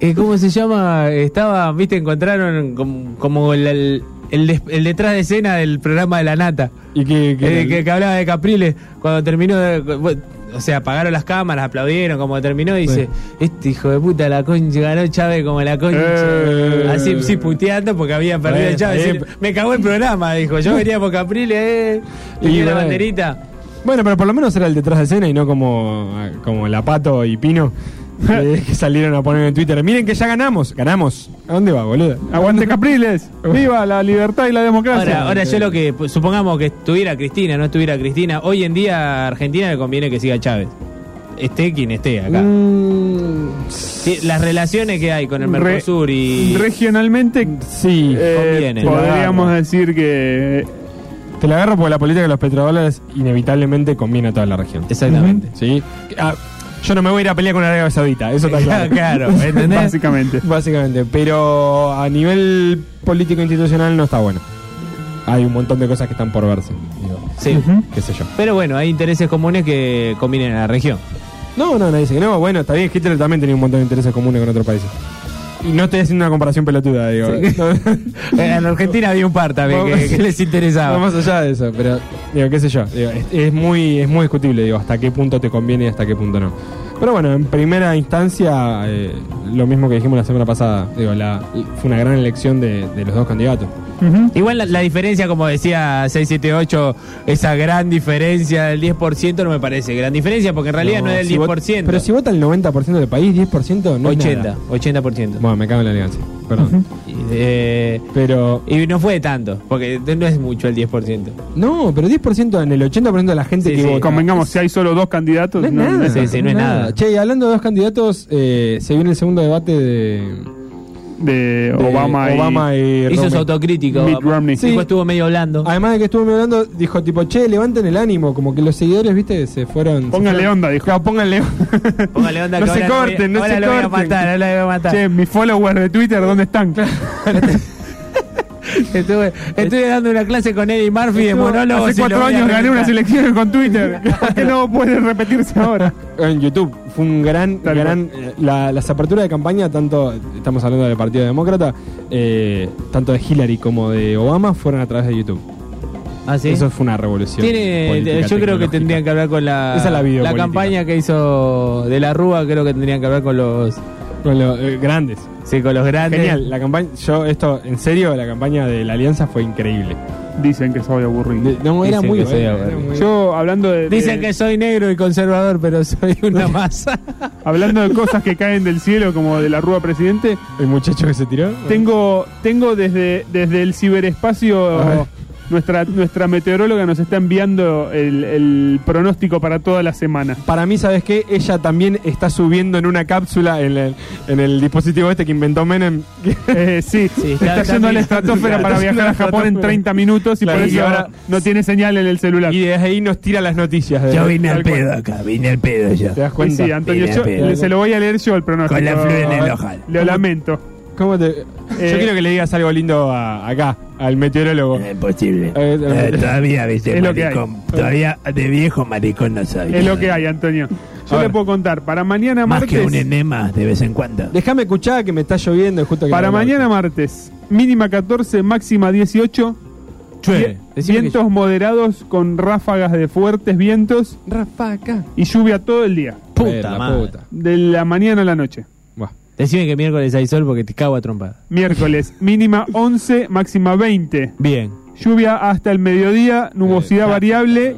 [SPEAKER 3] eh, ¿Cómo se llama? Estaba, viste, encontraron como, como el, el- el, des- el detrás de escena del programa de la nata.
[SPEAKER 2] Y que,
[SPEAKER 3] Eh, que, que hablaba de Capriles cuando terminó de- o sea apagaron las cámaras aplaudieron como terminó y dice este hijo de puta la concha ganó Chávez como la concha
[SPEAKER 1] Eh.
[SPEAKER 3] así sí puteando porque había perdido Chávez.
[SPEAKER 2] eh.
[SPEAKER 3] Decir, me cagó el programa dijo yo venía por Capriles eh,
[SPEAKER 2] Y
[SPEAKER 3] la banderita
[SPEAKER 2] Bueno, pero por lo menos era el detrás de escena y no como, como la Pato y Pino [LAUGHS] que salieron a poner en Twitter. Miren que ya ganamos. Ganamos. ¿A dónde va, boludo?
[SPEAKER 1] Aguante [LAUGHS] Capriles. Viva la libertad y la democracia.
[SPEAKER 3] ahora, ahora yo lo que pues, supongamos que estuviera Cristina no estuviera Cristina hoy en día a Argentina le conviene que siga Chávez esté quien esté acá
[SPEAKER 2] Mm,
[SPEAKER 3] Sí, las relaciones que hay con el
[SPEAKER 1] Re-
[SPEAKER 3] Mercosur y
[SPEAKER 1] Regionalmente
[SPEAKER 2] sí.
[SPEAKER 1] eh, podríamos
[SPEAKER 2] Claro.
[SPEAKER 1] decir que
[SPEAKER 2] Te la agarro porque la política de los petrodólares inevitablemente conviene a toda la región.
[SPEAKER 3] exactamente
[SPEAKER 2] ¿Sí? Ah, yo no me voy a ir a pelear con Arabia Saudita, eso está [LAUGHS] claro.
[SPEAKER 3] claro [LAUGHS] ¿entendés?
[SPEAKER 1] básicamente.
[SPEAKER 2] Básicamente, pero a nivel político institucional no está bueno. Hay un montón de cosas que están por verse. Digo,
[SPEAKER 3] Sí.
[SPEAKER 2] qué sé yo.
[SPEAKER 3] Pero bueno, hay intereses comunes que convienen a la región.
[SPEAKER 2] No, no, nadie dice que no. Bueno, está bien, Hitler también tenía un montón de intereses comunes con otros países. Y no estoy haciendo una comparación pelotuda, digo. [LAUGHS] No,
[SPEAKER 3] En Argentina había un par también que, que les
[SPEAKER 2] no
[SPEAKER 3] interesaba.
[SPEAKER 2] más allá de eso, pero digo, qué sé yo. digo, es, es muy, es muy discutible, digo, hasta qué punto te conviene y hasta qué punto no. Pero bueno, en primera instancia, eh, lo mismo que dijimos la semana pasada, digo, la, fue una gran elección de, de los dos candidatos.
[SPEAKER 1] Ujú.
[SPEAKER 3] Igual la, la diferencia, como decía 678, esa gran diferencia del 10% no me parece gran diferencia, porque en realidad no, es del
[SPEAKER 2] si
[SPEAKER 3] 10%.
[SPEAKER 2] vot- pero si vota el 90% del país, 10% no es
[SPEAKER 3] 80,
[SPEAKER 2] nada.
[SPEAKER 3] 80%.
[SPEAKER 2] Bueno, me cago en la elegancia, perdón.
[SPEAKER 3] Y, eh,
[SPEAKER 2] Pero,
[SPEAKER 3] y no fue de tanto, porque no es mucho el 10%.
[SPEAKER 2] no, pero 10% en el 80% de la gente
[SPEAKER 3] Sí,
[SPEAKER 2] que
[SPEAKER 3] sí.
[SPEAKER 2] vota.
[SPEAKER 1] Convengamos, si hay solo dos candidatos,
[SPEAKER 2] No es
[SPEAKER 1] no-
[SPEAKER 2] nada.
[SPEAKER 1] no es
[SPEAKER 3] Sí, sí, no es nada.
[SPEAKER 2] Che, y hablando de dos candidatos, eh, se viene el segundo debate de,
[SPEAKER 1] de,
[SPEAKER 2] de
[SPEAKER 1] Obama,
[SPEAKER 2] Obama
[SPEAKER 1] y,
[SPEAKER 2] y,
[SPEAKER 3] Hizo
[SPEAKER 2] Romney.
[SPEAKER 3] su autocrítico.
[SPEAKER 1] Mitt Romney.
[SPEAKER 2] Sí.
[SPEAKER 3] estuvo medio blando.
[SPEAKER 2] Además de que estuvo hablando, dijo tipo, che, levanten el ánimo, como que los seguidores, viste, se fueron.
[SPEAKER 1] Pónganle onda, dijo.
[SPEAKER 2] Claro, pónganle onda.
[SPEAKER 3] Póngale onda
[SPEAKER 2] No
[SPEAKER 3] que
[SPEAKER 2] se
[SPEAKER 3] ahora lo voy-
[SPEAKER 2] corten, no
[SPEAKER 3] ahora
[SPEAKER 2] se
[SPEAKER 3] lo voy a
[SPEAKER 2] corten.
[SPEAKER 3] matar, ahora lo voy a matar.
[SPEAKER 1] Che, mis followers de Twitter, ¿dónde están? [LAUGHS]
[SPEAKER 3] Estuve, estuve dando una clase con Eddie Murphy de monólogos.
[SPEAKER 1] Hace cuatro años gané unas elecciones con Twitter. [LAUGHS] ¿Por qué no puede repetirse ahora?
[SPEAKER 2] en YouTube fue un gran,
[SPEAKER 1] Tal
[SPEAKER 2] gran eh, la- las aperturas de campaña, tanto, estamos hablando del Partido Demócrata, eh, tanto de Hillary como de Obama, fueron a través de YouTube.
[SPEAKER 3] Ah, ¿sí?
[SPEAKER 2] Eso fue una revolución.
[SPEAKER 3] Tiene,
[SPEAKER 2] política,
[SPEAKER 3] yo creo que tendrían que hablar con la,
[SPEAKER 2] Esa es la videopolítica.
[SPEAKER 3] campaña que hizo de la Rúa, creo que tendrían que hablar con los
[SPEAKER 2] Con los eh, grandes.
[SPEAKER 3] sí, con los grandes.
[SPEAKER 2] Genial, la campaña, yo esto, en serio, la campaña de la alianza fue increíble.
[SPEAKER 1] Dicen que soy aburrido.
[SPEAKER 2] De- no, era
[SPEAKER 3] Dicen
[SPEAKER 2] muy
[SPEAKER 3] que soy
[SPEAKER 2] buena,
[SPEAKER 3] aburrido.
[SPEAKER 2] era muy-
[SPEAKER 1] Yo, hablando de, de-
[SPEAKER 3] Dicen que soy negro y conservador, pero soy una [LAUGHS] masa.
[SPEAKER 1] hablando de cosas que caen del cielo, como de la Rúa Presidente,
[SPEAKER 2] el muchacho que se tiró.
[SPEAKER 1] tengo, tengo desde, desde el ciberespacio. Nuestra, nuestra meteoróloga nos está enviando el, el pronóstico para toda la semana.
[SPEAKER 2] Para mí, ¿sabes qué? Ella también está subiendo en una cápsula en el, en el dispositivo este que inventó Menem. [LAUGHS]
[SPEAKER 1] Eh, sí,
[SPEAKER 3] Sí,
[SPEAKER 1] está,
[SPEAKER 3] está-
[SPEAKER 1] yendo a la estratosfera para viajar
[SPEAKER 2] a
[SPEAKER 1] Japón en
[SPEAKER 2] estratosfera.
[SPEAKER 1] 30 minutos y
[SPEAKER 2] Claro,
[SPEAKER 1] por
[SPEAKER 2] y
[SPEAKER 1] eso
[SPEAKER 2] ahora-
[SPEAKER 1] no tiene señal en el celular.
[SPEAKER 2] Y desde ahí nos tira las noticias. de-
[SPEAKER 4] Yo vine al
[SPEAKER 1] cual.
[SPEAKER 4] pedo acá, vine al pedo yo.
[SPEAKER 2] ¿Te das cuenta?
[SPEAKER 1] sí, Antonio, yo se lo voy a leer yo el pronóstico.
[SPEAKER 4] Con la flor en el ojal.
[SPEAKER 1] Lo lamento.
[SPEAKER 2] ¿Cómo te-
[SPEAKER 1] Eh,
[SPEAKER 2] Yo quiero que le digas algo lindo a- acá, al meteorólogo.
[SPEAKER 4] Es imposible.
[SPEAKER 2] Eh, eh,
[SPEAKER 4] todavía, viste,
[SPEAKER 1] Es lo que
[SPEAKER 4] maricón. Todavía de viejo maricón no soy.
[SPEAKER 1] Es lo que hay, Antonio. Yo le puedo contar, para mañana
[SPEAKER 4] Más que un
[SPEAKER 1] martes,
[SPEAKER 4] enema de vez en cuando.
[SPEAKER 2] Déjame escuchar que me está lloviendo y justo que
[SPEAKER 1] para mañana martes, mínima 14, máxima 18,
[SPEAKER 3] Chue,
[SPEAKER 1] vientos moderados con ráfagas de fuertes vientos
[SPEAKER 2] Rafa acá.
[SPEAKER 1] y lluvia todo el día,
[SPEAKER 3] Puta
[SPEAKER 2] puta.
[SPEAKER 1] de la mañana a la noche.
[SPEAKER 3] Decime que miércoles hay sol porque te cago a trompada.
[SPEAKER 1] Miércoles, mínima 11, máxima 20.
[SPEAKER 3] Bien.
[SPEAKER 1] Lluvia hasta el mediodía, nubosidad
[SPEAKER 2] Eh,
[SPEAKER 1] variable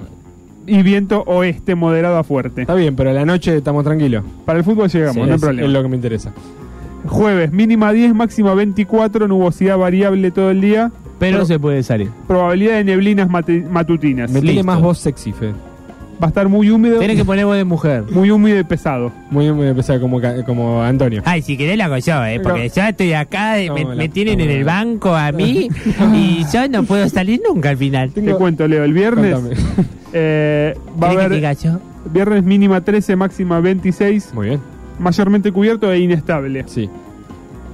[SPEAKER 1] y viento oeste moderado a fuerte.
[SPEAKER 2] Está bien, pero a la noche estamos tranquilos.
[SPEAKER 1] Para el fútbol llegamos,
[SPEAKER 3] Sí,
[SPEAKER 1] no hay
[SPEAKER 2] es,
[SPEAKER 1] problema.
[SPEAKER 2] es lo que me interesa.
[SPEAKER 1] Jueves, mínima 10, máxima 24, nubosidad variable todo el día.
[SPEAKER 3] Pero se puede salir.
[SPEAKER 1] Probabilidad de neblinas matutinas.
[SPEAKER 2] Me tiene
[SPEAKER 3] Listo.
[SPEAKER 2] más voz sexy, Fe.
[SPEAKER 1] Va a estar muy húmedo,
[SPEAKER 3] Tenés que poner voz de mujer.
[SPEAKER 1] muy húmedo y pesado.
[SPEAKER 2] Muy, muy pesado como, como Antonio.
[SPEAKER 3] Ay, si querés la hago yo, eh,
[SPEAKER 2] porque
[SPEAKER 3] yo estoy acá,
[SPEAKER 2] me- me la-
[SPEAKER 3] tienen
[SPEAKER 2] en el
[SPEAKER 3] banco a mí y yo no puedo salir nunca al final.
[SPEAKER 1] Te cuento, Leo, el viernes [LAUGHS] eh, va a haber viernes mínima 13, máxima 26,
[SPEAKER 2] Muy bien,
[SPEAKER 1] mayormente cubierto e inestable.
[SPEAKER 2] sí.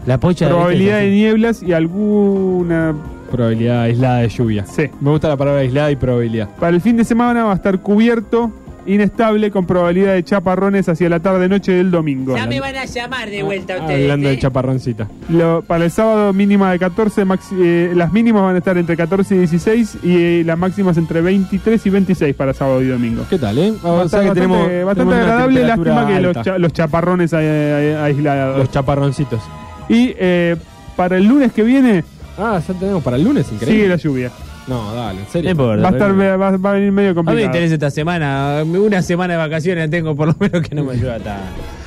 [SPEAKER 3] La pocha
[SPEAKER 1] Probabilidad de
[SPEAKER 3] de
[SPEAKER 1] nieblas y alguna...
[SPEAKER 2] Probabilidad aislada de lluvia.
[SPEAKER 1] Sí.
[SPEAKER 2] Me gusta la palabra aislada y probabilidad.
[SPEAKER 1] Para el fin de semana va a estar cubierto inestable con probabilidad de chaparrones hacia la tarde-noche del domingo.
[SPEAKER 3] Ya me van a llamar de vuelta ustedes.
[SPEAKER 2] Hablando
[SPEAKER 3] ¿eh?
[SPEAKER 2] de chaparroncita.
[SPEAKER 1] Lo- para el sábado mínima de 14, maxi- eh, las mínimas van a estar entre 14 y 16 y eh, las máximas entre 23 y 26 para sábado y domingo.
[SPEAKER 2] ¿Qué tal, eh?
[SPEAKER 1] Bastante,
[SPEAKER 2] O sea que tenemos,
[SPEAKER 1] bastante-
[SPEAKER 2] tenemos
[SPEAKER 1] agradable, lástima que los, cha- los chaparrones aislados.
[SPEAKER 2] Los chaparroncitos.
[SPEAKER 1] Y eh, para el lunes que viene
[SPEAKER 2] Ah, ya tenemos para el lunes,
[SPEAKER 1] sigue
[SPEAKER 2] increíble.
[SPEAKER 1] la lluvia.
[SPEAKER 2] No, dale, en serio.
[SPEAKER 3] importa.
[SPEAKER 1] Va a, estar, va, va a venir medio
[SPEAKER 3] A mí me
[SPEAKER 1] complicado.
[SPEAKER 3] interesa esta semana. Una semana de vacaciones tengo, por lo menos que no me ayuda tanto.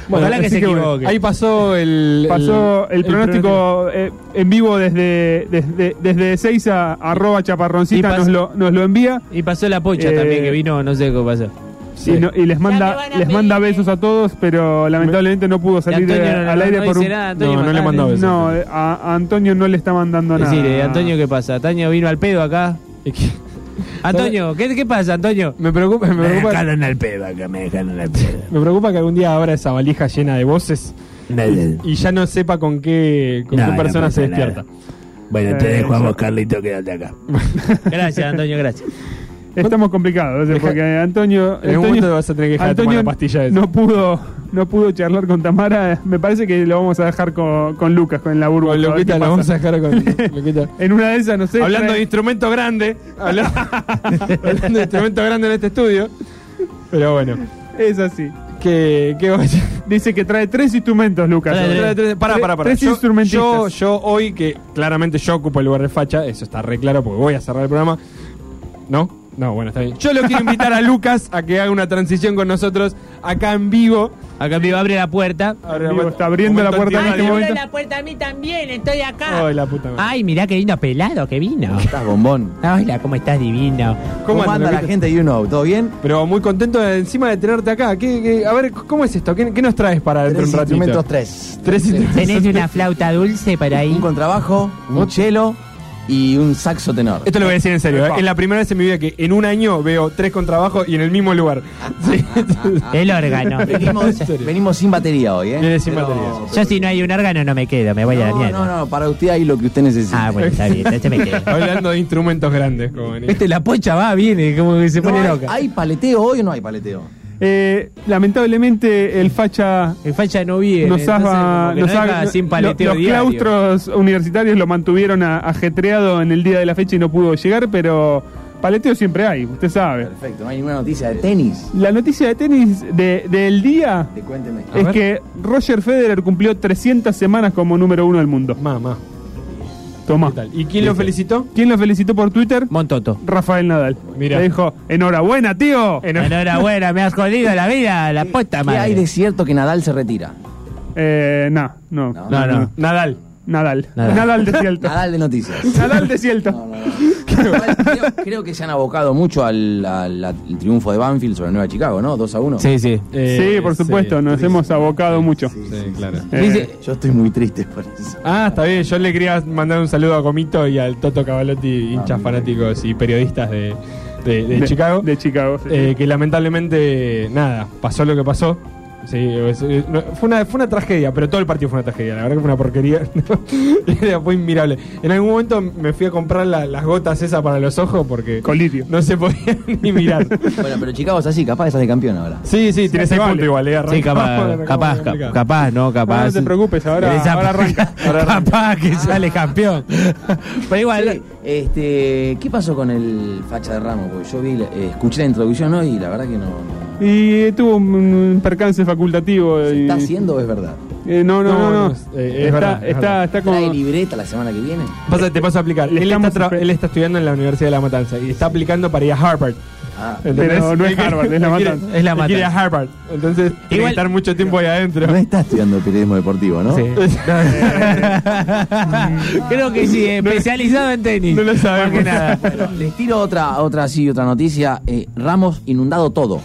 [SPEAKER 2] Bueno,
[SPEAKER 3] Ojalá que
[SPEAKER 2] así
[SPEAKER 3] se
[SPEAKER 2] bueno,
[SPEAKER 3] equivoque.
[SPEAKER 2] ahí pasó el.
[SPEAKER 1] Pasó el, pronóstico eh, en vivo desde, desde, desde 6 a arroba
[SPEAKER 3] Y
[SPEAKER 1] chaparroncita,
[SPEAKER 3] pas-
[SPEAKER 1] nos lo, nos lo envía
[SPEAKER 3] Y pasó la pocha
[SPEAKER 1] Eh,
[SPEAKER 3] también, que vino, no sé cómo pasó.
[SPEAKER 2] Sí.
[SPEAKER 1] y, no- y les
[SPEAKER 3] me
[SPEAKER 1] manda les manda besos a todos, pero lamentablemente no pudo salir
[SPEAKER 3] no,
[SPEAKER 1] al aire
[SPEAKER 3] no
[SPEAKER 1] por un...
[SPEAKER 3] nada,
[SPEAKER 2] No, no le mandó besos.
[SPEAKER 1] No, eh, a, a Antonio no le está mandando nada.
[SPEAKER 3] Decirle, Antonio, ¿qué pasa? Antonio vino al pedo acá. [LAUGHS] Antonio, [LAUGHS] ¿qué, qué pasa, Antonio?
[SPEAKER 2] Me preocupa, me
[SPEAKER 4] Me
[SPEAKER 2] preocupa,
[SPEAKER 4] dejaron al pedo acá, me dejaron al pedo. [LAUGHS]
[SPEAKER 2] me preocupa que algún día abra esa valija llena de voces y ya no sepa con qué, con
[SPEAKER 4] No,
[SPEAKER 2] qué persona se
[SPEAKER 4] nada.
[SPEAKER 2] despierta.
[SPEAKER 4] Bueno, te
[SPEAKER 1] Eh,
[SPEAKER 4] dejo a vos, Carlito, quédate acá.
[SPEAKER 3] Gracias, Antonio, gracias.
[SPEAKER 1] Estamos complicados,
[SPEAKER 2] Deja-
[SPEAKER 1] porque Antonio...
[SPEAKER 2] En algún
[SPEAKER 1] Antonio-
[SPEAKER 2] momento vas a tener que dejar de tomar la pastilla esa.
[SPEAKER 1] no pudo no pudo charlar con Tamara. Me parece que lo vamos a dejar con, con Lucas, con la burbuja.
[SPEAKER 2] Con Luquita lo vamos a dejar con [LAUGHS] Luquita.
[SPEAKER 1] En una de esas, no sé.
[SPEAKER 2] Hablando
[SPEAKER 1] trae-
[SPEAKER 2] de instrumento grande, habla- [LAUGHS] hablando de instrumento grande en este estudio. Pero bueno,
[SPEAKER 1] Es así.
[SPEAKER 2] ¿qué, qué va a decir?
[SPEAKER 1] Dice que trae tres instrumentos, Lucas.
[SPEAKER 3] Trae
[SPEAKER 2] Tres, tres, Pará, pará, pará.
[SPEAKER 1] Tres
[SPEAKER 2] Yo,
[SPEAKER 1] instrumentistas.
[SPEAKER 2] yo, yo hoy, que claramente yo ocupo el lugar de facha, eso está re claro porque voy a cerrar el programa. ¿No? No, bueno, está bien. Yo lo quiero invitar a Lucas a que haga una transición con nosotros acá en vivo.
[SPEAKER 3] Acá me abre la puerta.
[SPEAKER 2] Abre
[SPEAKER 1] Vivo, está abriendo la puerta en
[SPEAKER 2] en
[SPEAKER 1] este momento.
[SPEAKER 3] la puerta a mí también, estoy acá.
[SPEAKER 2] Ay, la puta madre.
[SPEAKER 3] Ay, mirá que vino pelado, que vino.
[SPEAKER 5] Estás bombón.
[SPEAKER 3] Hola, ¿cómo estás divino?
[SPEAKER 5] ¿Cómo,
[SPEAKER 2] anda,
[SPEAKER 5] anda la gente de You Know? ¿Todo bien?
[SPEAKER 2] Pero muy contento de- encima de tenerte acá. ¿Qué, qué- a ver, ¿cómo es esto? ¿Qué, qué nos traes para dentro de
[SPEAKER 5] Tres
[SPEAKER 2] un ratito?
[SPEAKER 5] instrumentos, tres.
[SPEAKER 2] Tres instrumentos.
[SPEAKER 3] ¿Tenés una flauta dulce para ahí?
[SPEAKER 5] Un contrabajo, un cello y un saxo tenor.
[SPEAKER 2] Esto lo voy a decir en serio. ¿eh? Es la primera vez en mi vida que en un año veo tres contrabajos y en el mismo lugar. [LAUGHS] Sí.
[SPEAKER 3] El órgano.
[SPEAKER 5] Venimos, [LAUGHS] venimos sin batería hoy, ¿eh?
[SPEAKER 2] Viene sin
[SPEAKER 5] Pero-
[SPEAKER 2] batería.
[SPEAKER 3] Yo si no hay un órgano no me quedo, me voy a la
[SPEAKER 5] No,
[SPEAKER 3] mierda.
[SPEAKER 5] no, no, para usted hay lo que usted necesita.
[SPEAKER 3] Ah, bueno, está bien, entonces me quedo. [LAUGHS]
[SPEAKER 2] Hablando de instrumentos grandes. Como venía.
[SPEAKER 3] Este, la pocha va, viene, como que se
[SPEAKER 5] No
[SPEAKER 3] pone
[SPEAKER 5] hay,
[SPEAKER 3] loca.
[SPEAKER 5] ¿Hay paleteo hoy o no hay paleteo?
[SPEAKER 1] Eh, lamentablemente, el facha
[SPEAKER 3] El facha no viene.
[SPEAKER 1] nos nos
[SPEAKER 3] no sin paleteo
[SPEAKER 1] los
[SPEAKER 3] diario.
[SPEAKER 1] claustros universitarios lo mantuvieron a- ajetreado en el día de la fecha y no pudo llegar, pero paleteo siempre hay, usted sabe.
[SPEAKER 5] Perfecto, no hay ninguna noticia de tenis.
[SPEAKER 1] La noticia de tenis de- del día
[SPEAKER 5] De cuénteme.
[SPEAKER 2] A
[SPEAKER 1] es que Roger Federer cumplió 300 semanas como número uno del mundo.
[SPEAKER 2] Mamá.
[SPEAKER 1] Toma.
[SPEAKER 2] ¿Qué tal? ¿Y quién lo felicitó?
[SPEAKER 1] ¿Quién lo felicitó por Twitter?
[SPEAKER 3] Montoto.
[SPEAKER 1] Rafael Nadal.
[SPEAKER 2] Mirá.
[SPEAKER 1] Le dijo, enhorabuena, tío.
[SPEAKER 3] Enhorabuena, me has jodido la vida, la puta
[SPEAKER 5] ¿Qué
[SPEAKER 3] madre.
[SPEAKER 5] hay de cierto que Nadal se retira?
[SPEAKER 1] Eh, no, no,
[SPEAKER 5] No.
[SPEAKER 3] No, no.
[SPEAKER 2] Nadal.
[SPEAKER 1] Nadal.
[SPEAKER 3] Nadal.
[SPEAKER 1] Nadal desierto. [LAUGHS]
[SPEAKER 5] Nadal de noticias.
[SPEAKER 1] Nadal desierto.
[SPEAKER 5] No, no, no. Igual [LAUGHS] creo, creo que se han abocado mucho al, al- al triunfo de Banfield sobre Nueva Chicago, ¿no? 2 a 1.
[SPEAKER 3] Sí, sí.
[SPEAKER 2] Eh,
[SPEAKER 1] sí, por supuesto,
[SPEAKER 2] sí.
[SPEAKER 1] nos hemos abocado mucho.
[SPEAKER 2] Sí, claro.
[SPEAKER 1] Eh,
[SPEAKER 5] Yo estoy muy triste por eso.
[SPEAKER 2] Ah, está bien. Yo le quería mandar un saludo a Gomito y al Toto Cavalotti, hinchas fanáticos y periodistas de, de- de Chicago.
[SPEAKER 1] De Chicago. sí.
[SPEAKER 2] Eh, que lamentablemente, nada, pasó lo que pasó. Sí, es- no, fue, una, fue una tragedia, pero todo el partido fue una tragedia. La verdad que fue una porquería. [LAUGHS] Era- fue inmirable. En algún momento me fui a comprar la- las gotas esas para los ojos porque
[SPEAKER 1] Colirio.
[SPEAKER 2] no se podía [LAUGHS] ni mirar.
[SPEAKER 5] Bueno, pero Chicago es así, capaz que de campeón ahora.
[SPEAKER 2] Sí, sí, tiene seis
[SPEAKER 1] vale.
[SPEAKER 2] puntos igual. eh,
[SPEAKER 3] Sí, capaz, [LAUGHS] capaz,
[SPEAKER 2] complicado.
[SPEAKER 3] capaz, no, capaz.
[SPEAKER 1] No, no te preocupes, ahora-
[SPEAKER 3] Esa-
[SPEAKER 1] ahora arranca.
[SPEAKER 3] capaz que sale campeón. Pero igual,
[SPEAKER 5] Sí, este, ¿Qué pasó con el facha de Ramos? Porque yo vi, eh, escuché la introducción hoy y la verdad que no.
[SPEAKER 1] Y tuvo un, percance facultativo.
[SPEAKER 5] ¿Se
[SPEAKER 1] y-
[SPEAKER 5] está haciendo o es verdad?
[SPEAKER 1] Eh, no, no, no.
[SPEAKER 2] No, es- eh, es
[SPEAKER 1] está,
[SPEAKER 2] verdad, es
[SPEAKER 1] está,
[SPEAKER 2] verdad.
[SPEAKER 1] está como.
[SPEAKER 5] ¿Trae libreta la semana que viene?
[SPEAKER 2] Pasa, te paso a aplicar. Él está, él está estudiando en la Universidad de La Matanza y está aplicando para ir a Harvard.
[SPEAKER 5] Ah.
[SPEAKER 1] Pero no es Harvard, es La [LAUGHS] Matanza.
[SPEAKER 3] Es La
[SPEAKER 2] él quiere ir a
[SPEAKER 3] Matanza.
[SPEAKER 2] Harvard. Entonces, tiene que
[SPEAKER 3] Igual-
[SPEAKER 2] estar mucho tiempo ahí adentro.
[SPEAKER 5] no está estudiando periodismo deportivo, ¿no?
[SPEAKER 3] Sí. [LAUGHS] [LAUGHS] Creo que sí, especializado en tenis.
[SPEAKER 2] No lo sabemos.
[SPEAKER 3] Nada.
[SPEAKER 5] Bueno, les tiro otra, otra sí, otra noticia. Eh, Ramos inundado todo.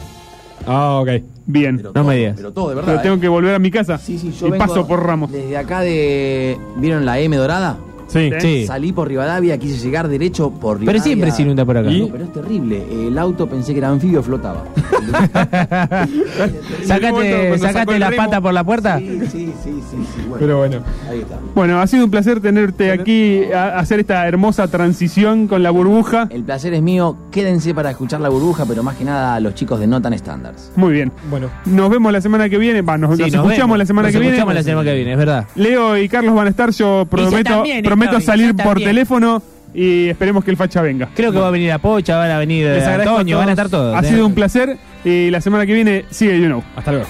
[SPEAKER 2] Ah, ok.
[SPEAKER 1] Bien.
[SPEAKER 5] Pero
[SPEAKER 3] No
[SPEAKER 5] todo,
[SPEAKER 3] me digas.
[SPEAKER 5] Pero todo, de verdad.
[SPEAKER 1] Pero tengo
[SPEAKER 5] ¿eh?
[SPEAKER 1] que volver a mi casa.
[SPEAKER 5] Sí, sí, yo
[SPEAKER 1] y
[SPEAKER 5] vengo
[SPEAKER 1] paso por Ramos.
[SPEAKER 5] Desde acá de. ¿Vieron la M dorada?
[SPEAKER 2] Sí.
[SPEAKER 3] Sí.
[SPEAKER 5] Salí por Rivadavia, quise llegar derecho por Rivadavia.
[SPEAKER 3] Pero siempre se inunda por acá.
[SPEAKER 5] No, pero es terrible. El auto pensé que era anfibio, flotaba. [LAUGHS] [LAUGHS]
[SPEAKER 3] Sacate
[SPEAKER 2] el
[SPEAKER 3] la
[SPEAKER 2] remo.
[SPEAKER 3] pata por la puerta.
[SPEAKER 5] Sí, sí, sí, sí, sí, bueno.
[SPEAKER 2] Pero bueno.
[SPEAKER 5] Ahí está.
[SPEAKER 1] Bueno, ha sido un placer tenerte aquí a hacer esta hermosa transición con la burbuja.
[SPEAKER 5] El placer es mío. Quédense para escuchar la burbuja, pero más que nada a los chicos de Notan Standards.
[SPEAKER 1] Muy bien.
[SPEAKER 2] Bueno.
[SPEAKER 1] Nos vemos la semana que viene. Va, nos,
[SPEAKER 3] Sí,
[SPEAKER 1] nos
[SPEAKER 3] nos
[SPEAKER 1] escuchamos
[SPEAKER 3] vemos.
[SPEAKER 1] la semana
[SPEAKER 3] Nos
[SPEAKER 1] que viene.
[SPEAKER 3] escuchamos la semana que viene, es verdad.
[SPEAKER 1] Leo y Carlos van a estar. Yo prometo,
[SPEAKER 3] también
[SPEAKER 1] prometo
[SPEAKER 3] estoy,
[SPEAKER 1] salir
[SPEAKER 3] yo
[SPEAKER 1] por teléfono y esperemos que el facha venga.
[SPEAKER 3] Creo que va a venir a Pocha, van a venir eh,
[SPEAKER 2] a
[SPEAKER 3] Antonio, van a estar
[SPEAKER 2] todos.
[SPEAKER 3] todos.
[SPEAKER 1] Ha
[SPEAKER 3] eh.
[SPEAKER 1] sido un placer y la semana que viene sigue You Know.
[SPEAKER 2] Hasta luego.